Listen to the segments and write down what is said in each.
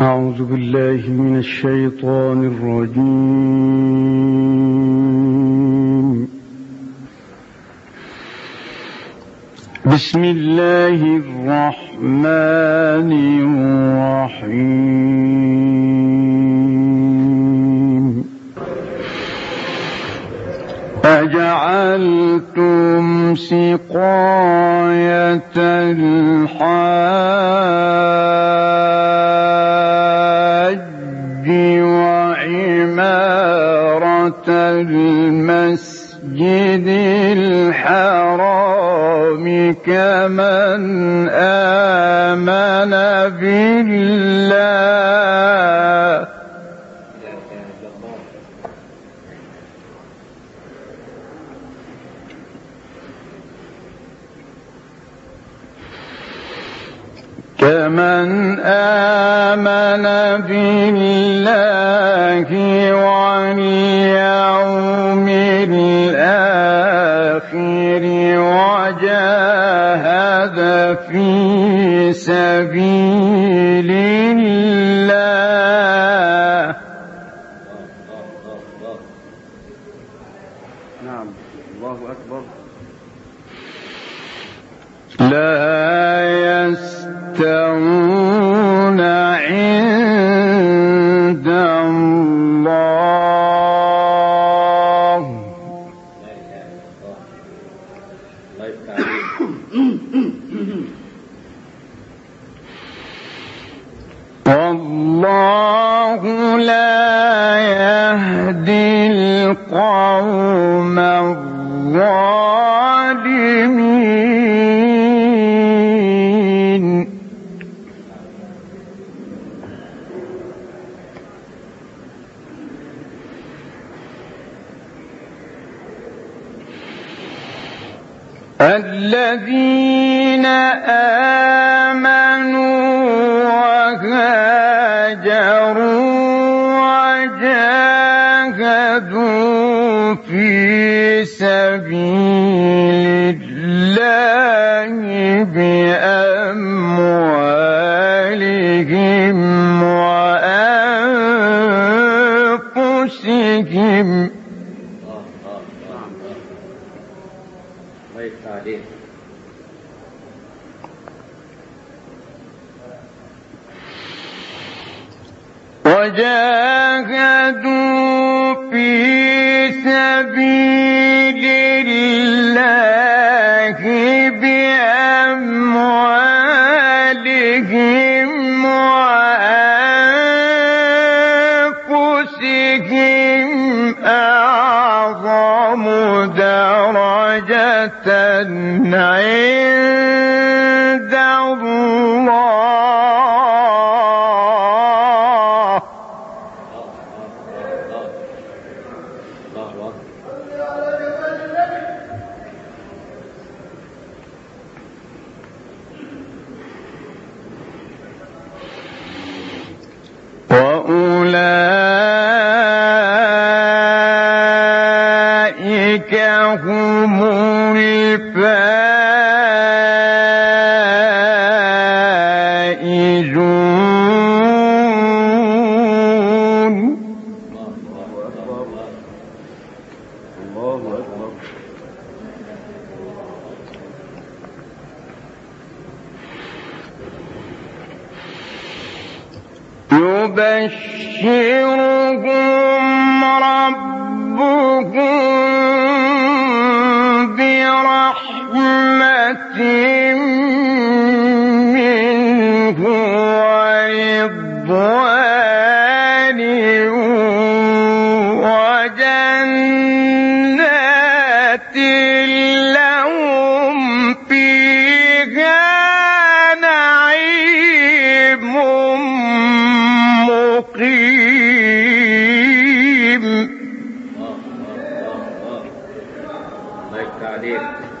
أعوذ بالله من الشيطان الرجيم. بسم الله الرحمن الرحيم. أجعلتم سقاية الحاج المسجد الحرام كمن آمن بالله. كمن آمن بالله واليوم الآخر وجاهد في سبيل وجاهدوا في سبيل الله بأموالهم وأنفسهم. عند الله أكبر. يبشرهم ربهم الله يفتح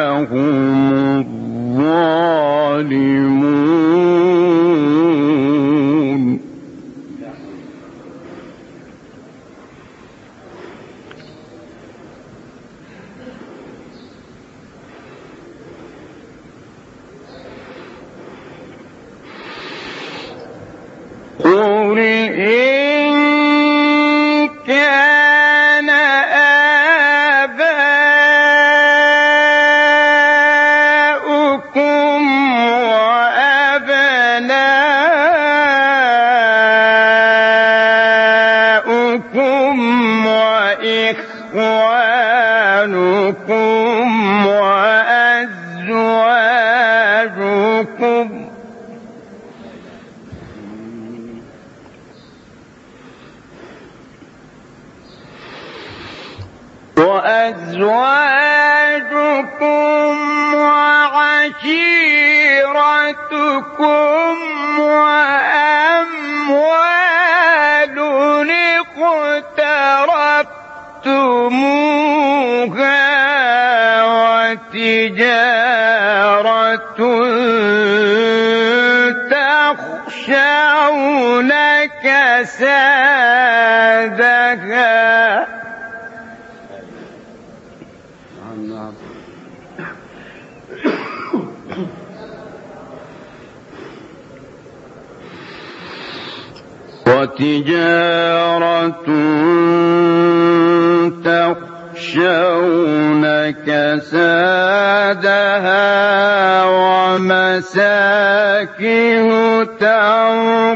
هم الظالمون. هكذا وأزواجكم وعشيرتكم وأموال اقترفتموها وتجارة يخشونك سادك وتجارة تخشون كسادها ومساجد فواكه ترضعنها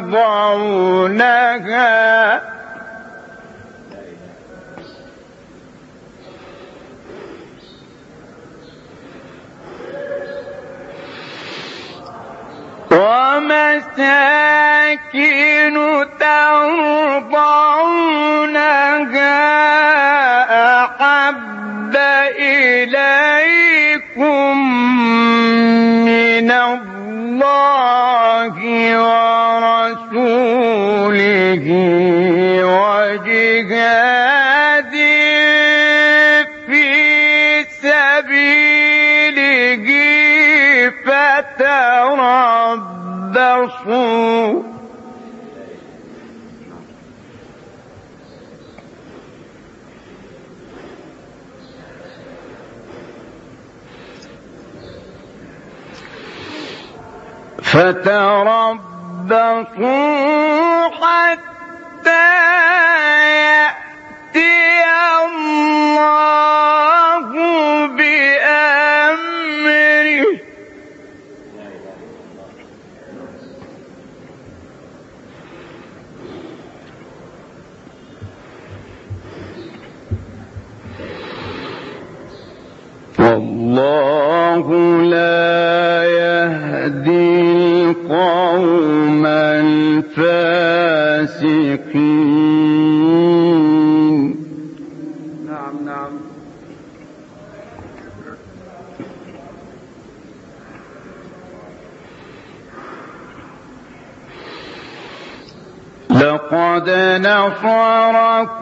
الله ورسوله وجهاد فتربصوا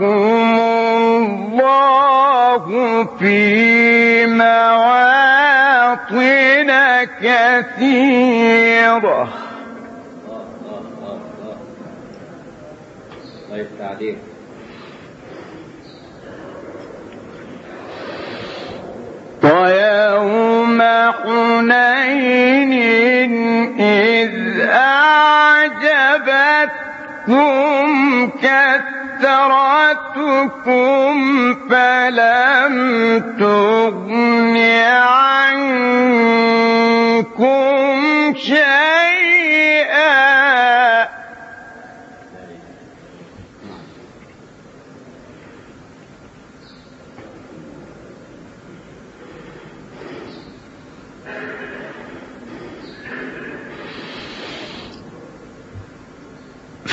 يَرْحَمَكُمُ اللَّهُ فِي مَوَاطِنَ كَثِيرَةٍ طيب، تدعوكم عنكم شيئا.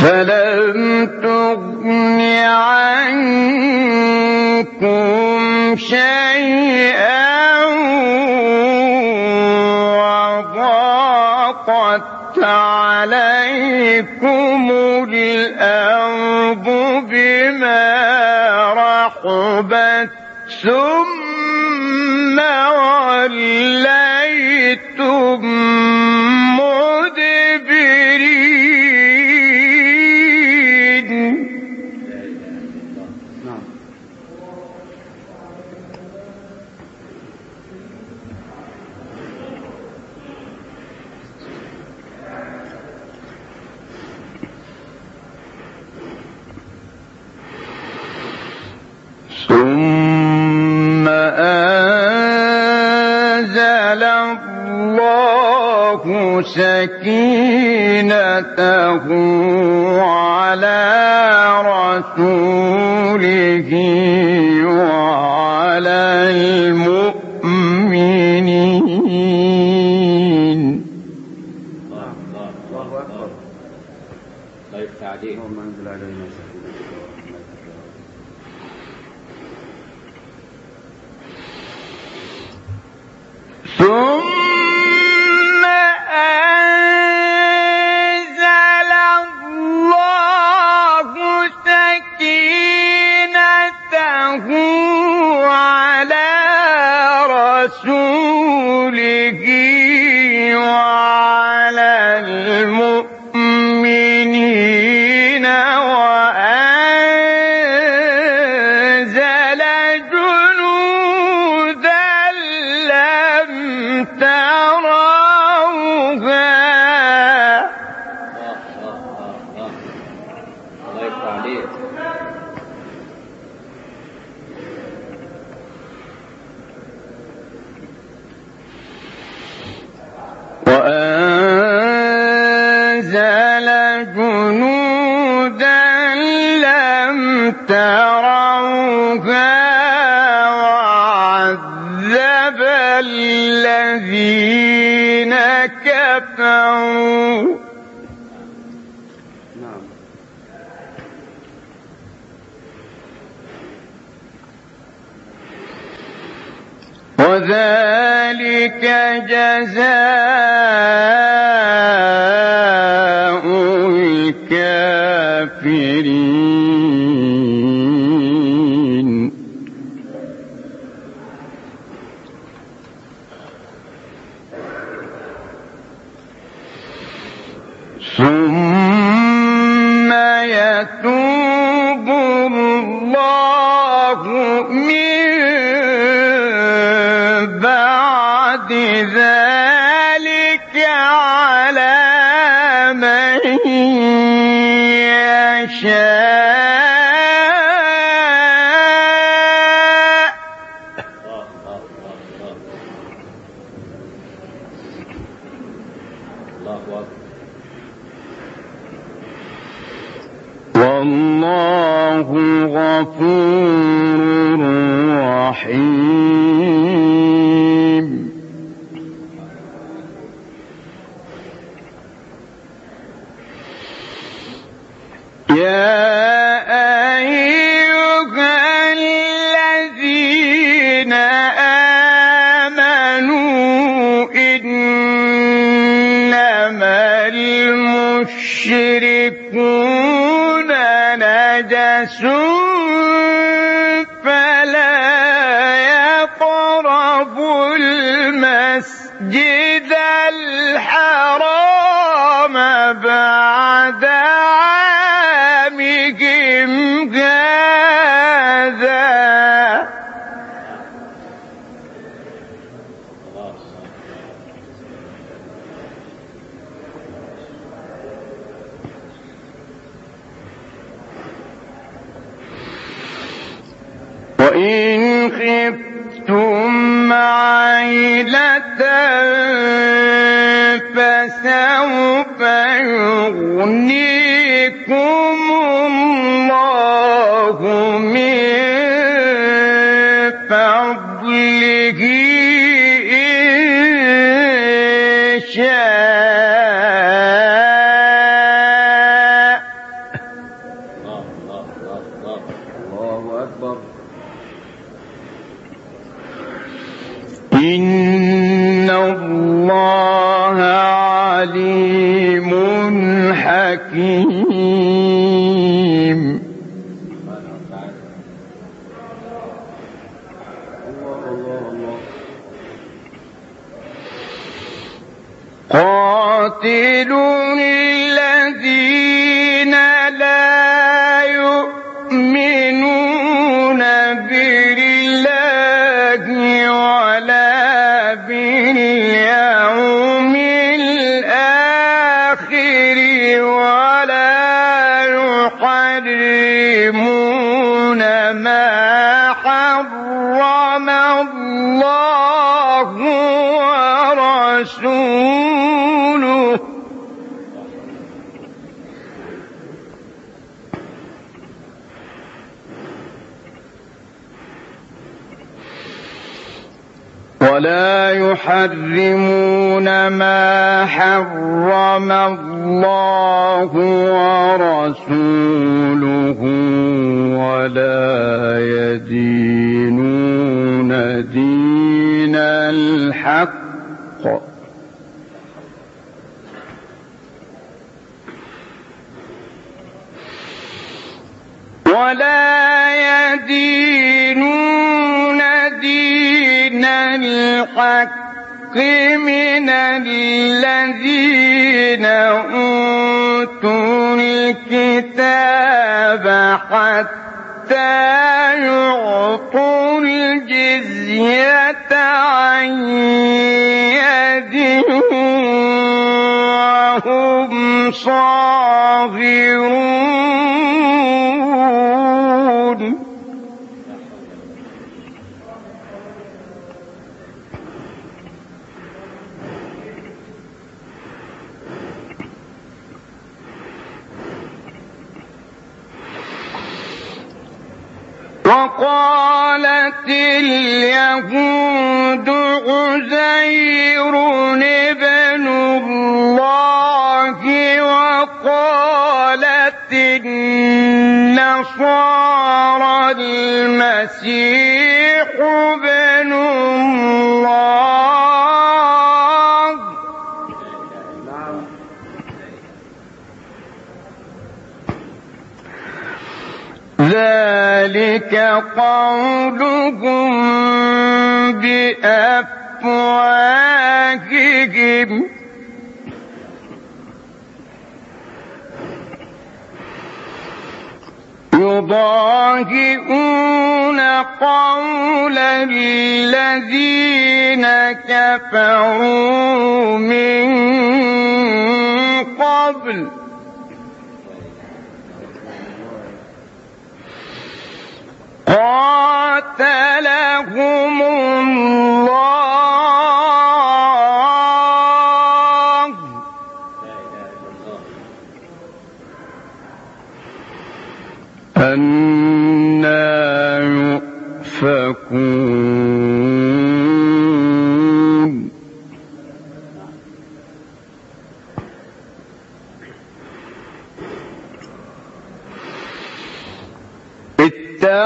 فلم تغن عنكم شيئا وضاقت عليكم الأرض بما رحبت ثم وليتم سكينته على رسوله تراها من بعد ذلك على من فلا يقربوا المسجد الحرام بعد خفتم عيلة فسوف يغنيكم قاتلوا ولا يحرمون ما حرم الله ورسوله ولا يدينون دين الحق. ولا يدينون الحق من الذين أوتوا الكتاب حتى يعطوا الجزية عن يد وهم صاغرون. وقالت اليهود عزير ابن الله وقالت النصارى المسيح ابن الله. ذلك قولهم بأفواههم. يضاهئون قول الذين كفروا من قبل. قاتلهم الله. أنا يؤفكون.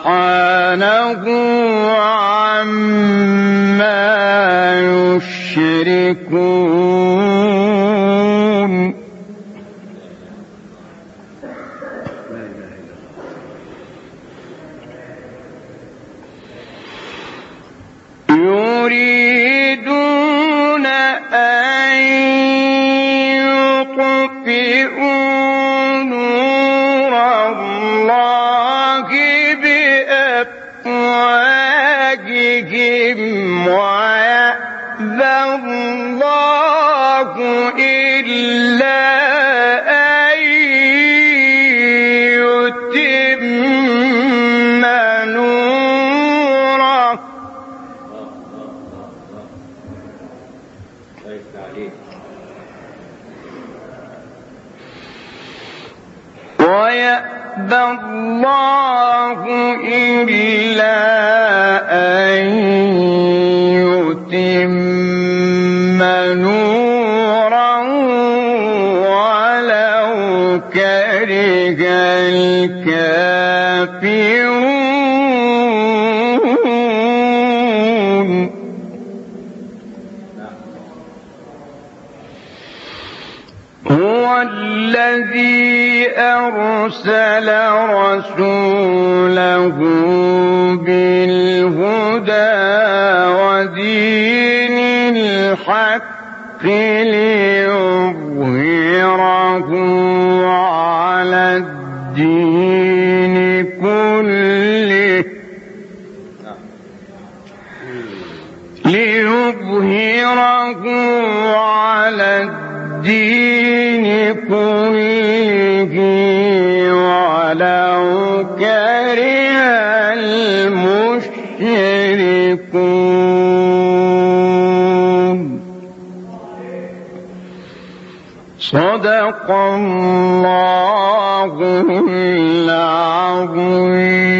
سبحانه عما يشركون الله إلا أن يتم أرسل رسوله بالهدى ودين الحق ليظهره على الدين كله. ليظهره على الدين صدق الله العظيم.